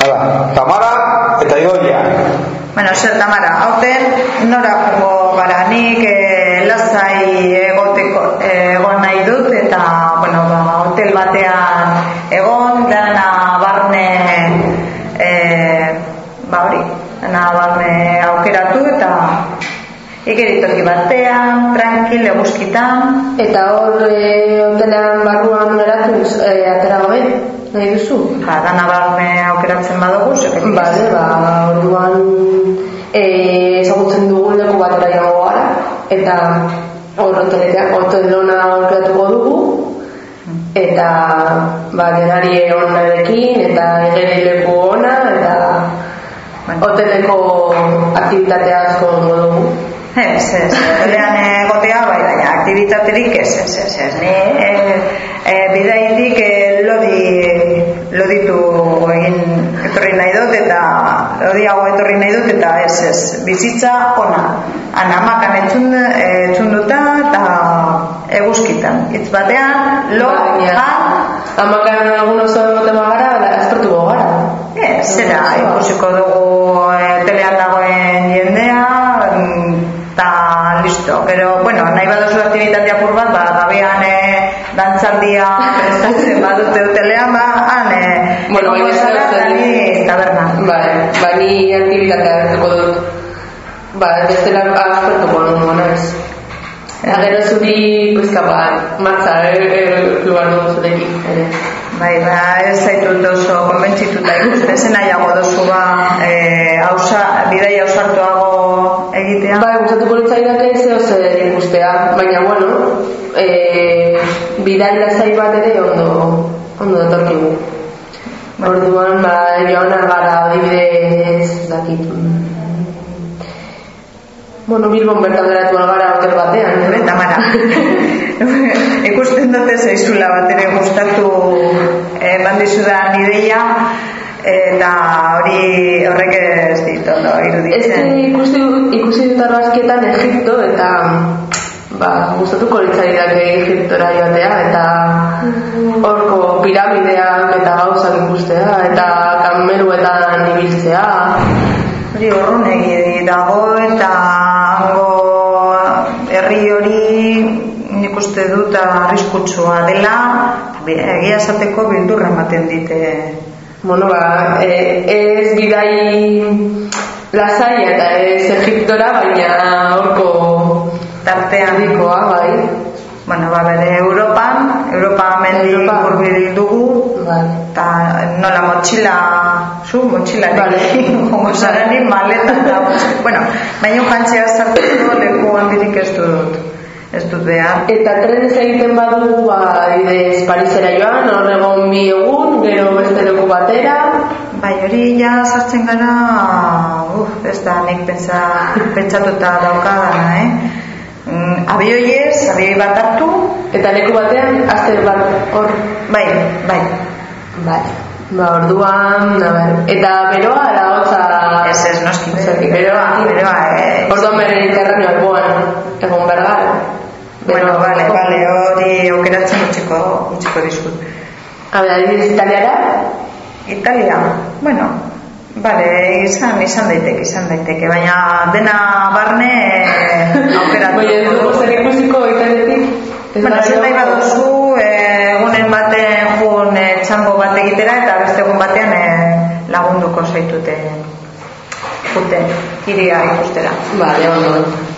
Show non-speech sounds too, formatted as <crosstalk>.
Hala, Tamara eta Idoia. Bueno, zer Tamara, hauten nora jungo gara nik e, lasai egoteko egon nahi dut eta bueno, ba, hotel batean egon dana ikeritoki batean, tranquil, eguzkitan Eta hor e, hotelean barruan geratuz e, atera gabe, nahi duzu? ba, dana barne aukeratzen badugu zeke Bale, ba, orduan e, ezagutzen dugun leku batera joango gara eta hor hoteletan hotelona aukeratuko dugu eta ba, denari onarekin eta egeri leku ona eta hoteleko aktivitatea asko dugu. Ez, ez, hotelean egotea, bai, baina aktivitaterik ez, ez, ez, ez, ni e, e, bidaitik e, lodi, loditu egin etorri nahi dut eta lodiago etorri nahi dut eta ez, ez, bizitza ona, anamakan etxun, etxunduta eta eguzkitan, hitz batean, lo, Baina, jan, Hamakan egun oso egoten bagara, da, espertuko gara. Ez, zera, ikusiko dugu listo. Pero, bueno, nahi baduzu aktivitate apur bat, ba, gabean e, dantzaldia prestatzen badute utelean, ba, han, e, Bueno, egongo baina zara, zer eta zen- ni taberna. Bai, ba, ni aktibitatea hartuko dut. Ba, bestela aspertuko nuen, naiz. Eta gero zuri, pues, kapa, martza, eh, lugar dugu zurekin, ere. Bai, ba, ez zaitut oso konbentzituta ikusten, ezen nahiago duzu ba, e, gustatuko litzaidake zeo zer ikustea, baina, bueno, e, bidai lasai bat ere ondo, ondo datorkigu. Orduan, ba, joan gara, adibidez, ez dakit, Bueno, Bilbon bertan geratu gara hotel batean, Eta mara, <laughs> ikusten dute zaizula bat ere gustatu eman dizudan ideia eta hori horrek ez dit ondo Ez iruditzen. ikusi, dut- ikusi dut argazkietan Egipto eta ba, gustatuko litzaidake Egiptora joatea eta horko piramideak eta gauzak ikustea eta kameruetan ibiltzea. Hori urrunegi dago eta hango herri hori nik uste dut arriskutsua dela egia esateko bildurra ematen dite Bueno, ba, e, ez bidai lasaia eta ez Egiptora, baina horko tartean handikoa, bai. Bueno, ba, bere Europan, Europa mendi hurbil dugu, Bai. eta nola motxila, zu motxila Vale. <laughs> jongo zara ni maleta eta, bueno, baina jantzea sartzeko leku handirik ez dut, ez dut behar. Eta trenez egiten badugu, ba, adibidez, Parisera joan, hor egon bi egun, gero beste leku batera, Bai, hori ja sartzen gara, uf, ez da nik pentsa, pentsatuta daukadana, eh? Mm, abioiez, abioi bat hartu, eta leku batean, aste bat hor, bai, bai, bai. Ba, orduan, a ber, eta beroa, ara hotza... ez ez noski, Zertik, beroa, beroa, eh, Orduan bere interrenio alboan, egon behar gara. Bueno, vale, vale, hori aukeratzen utziko, utziko dizut. A ber, adibidez, italiara, Italia, bueno, vale, izan, izan daiteke, izan daiteke, baina dena barne eh, aukeratu. Baina ez dugu zer ikusiko italiatik. Ez Bueno, zer nahi baduzu, eh, egunen baten jun eh, txango bat egitera eta beste egun batean eh, lagunduko zaitute juten iria ikustera. Vale, ondo.